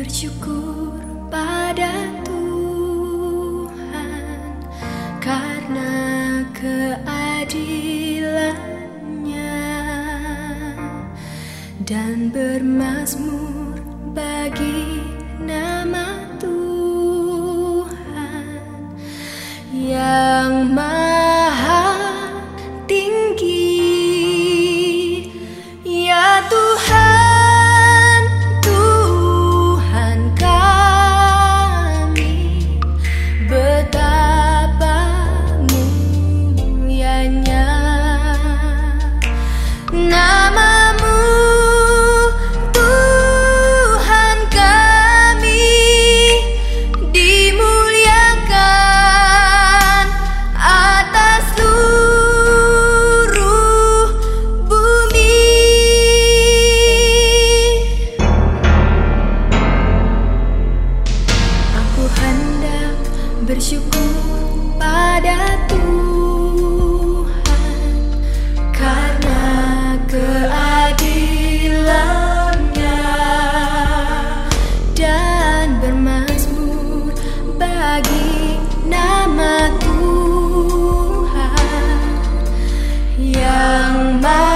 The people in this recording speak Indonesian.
bersyukur pada Tuhan karena keadilannya dan bermasmur bagi nama Tuhan yang maha tinggi 浪漫